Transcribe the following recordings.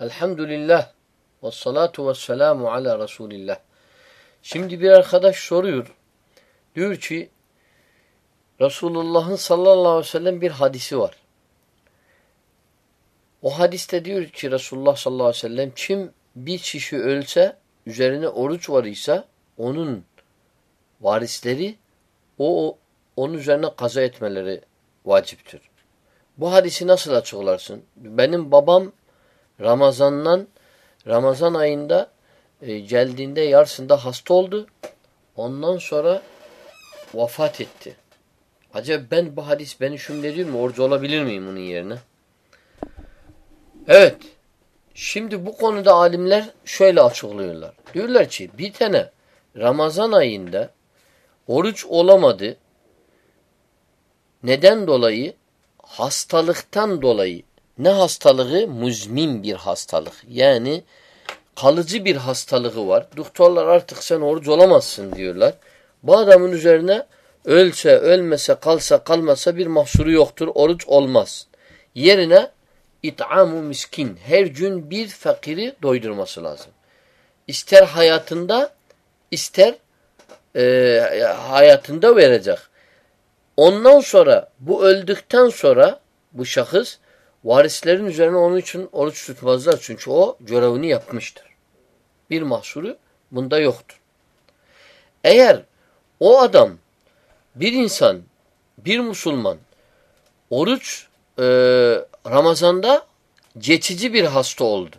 Elhamdülillah ve salatu ve selamu ala Resulillah. Şimdi bir arkadaş soruyor. Diyor ki Resulullah'ın sallallahu aleyhi ve sellem bir hadisi var. O hadiste diyor ki Resulullah sallallahu aleyhi ve sellem kim bir kişi ölse üzerine oruç var ise onun varisleri o onun üzerine kaza etmeleri vaciptir. Bu hadisi nasıl açıklarsın? Benim babam Ramazan'dan Ramazan ayında e, geldiğinde yarısında hasta oldu. Ondan sonra vefat etti. Acaba ben bu hadis beni şümlediyor mu? Oruç olabilir miyim bunun yerine? Evet. Şimdi bu konuda alimler şöyle açıklıyorlar. Diyorlar ki bir tane Ramazan ayında oruç olamadı. Neden dolayı? Hastalıktan dolayı. Ne hastalığı? Muzmin bir hastalık. Yani kalıcı bir hastalığı var. Doktorlar artık sen oruç olamazsın diyorlar. Bu adamın üzerine ölse, ölmese, kalsa, kalmasa bir mahsuru yoktur. Oruç olmaz. Yerine it'amu miskin. Her gün bir fakiri doydurması lazım. İster hayatında, ister e, hayatında verecek. Ondan sonra bu öldükten sonra bu şahıs varislerin üzerine onun için oruç tutmazlar. Çünkü o görevini yapmıştır. Bir mahsuru bunda yoktur. Eğer o adam bir insan, bir Müslüman oruç e, Ramazan'da geçici bir hasta oldu.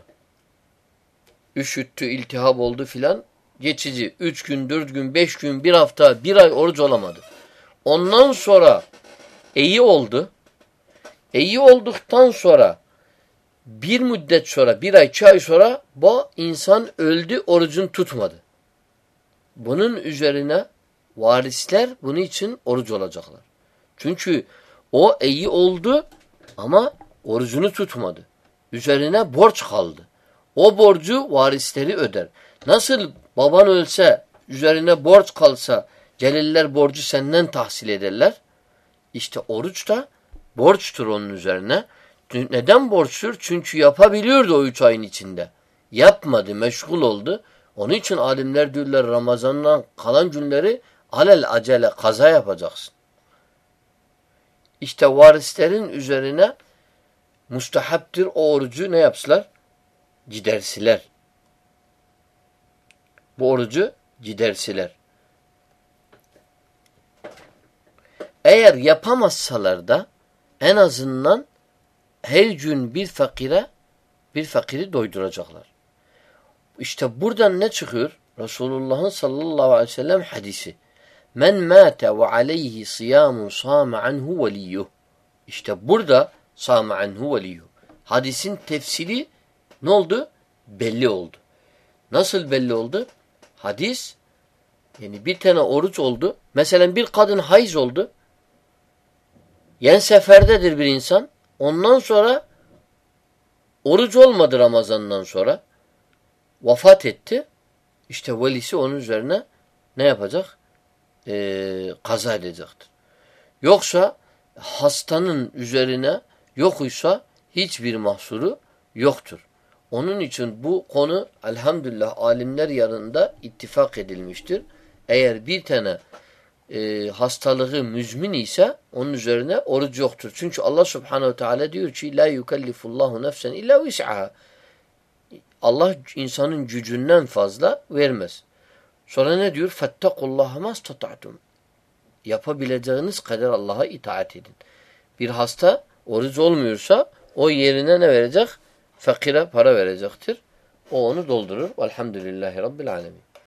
Üşüttü, iltihap oldu filan. Geçici. Üç gün, dört gün, beş gün, bir hafta, bir ay oruç olamadı. Ondan sonra iyi oldu. İyi olduktan sonra bir müddet sonra, bir ay, iki ay sonra bu insan öldü, orucunu tutmadı. Bunun üzerine varisler bunun için oruç olacaklar. Çünkü o iyi oldu ama orucunu tutmadı. Üzerine borç kaldı. O borcu varisleri öder. Nasıl baban ölse, üzerine borç kalsa, gelirler borcu senden tahsil ederler. İşte oruç da borçtur onun üzerine. Neden borçtur? Çünkü yapabiliyordu o üç ayın içinde. Yapmadı, meşgul oldu. Onun için alimler diyorlar Ramazan'dan kalan günleri alel acele kaza yapacaksın. İşte varislerin üzerine mustahaptır o orucu ne yapsılar? Gidersiler. Bu orucu gidersiler. Eğer yapamazsalar da en azından her gün bir fakire bir fakiri doyduracaklar. İşte buradan ne çıkıyor? Resulullah'ın sallallahu aleyhi ve sellem hadisi. Men mâte ve aleyhi siyamun sâme anhu veliyyuh. İşte burada sâme anhu veliyyuh. Hadisin tefsiri ne oldu? Belli oldu. Nasıl belli oldu? Hadis yani bir tane oruç oldu. Mesela bir kadın hayız oldu. Yen seferdedir bir insan. Ondan sonra oruç olmadı Ramazan'dan sonra. Vefat etti. İşte velisi onun üzerine ne yapacak? Ee, kaza edecektir. Yoksa hastanın üzerine yokuysa hiçbir mahsuru yoktur. Onun için bu konu elhamdülillah alimler yanında ittifak edilmiştir. Eğer bir tane e, hastalığı müzmin ise onun üzerine oruç yoktur. Çünkü Allah subhanehu teala diyor ki la yukellifullahu nefsen illa vis'aha. Allah insanın gücünden fazla vermez. Sonra ne diyor? Fettakullaha mastata'tum. Yapabileceğiniz kadar Allah'a itaat edin. Bir hasta oruç olmuyorsa o yerine ne verecek? Fakire para verecektir. O onu doldurur. Velhamdülillahi Rabbil alemin.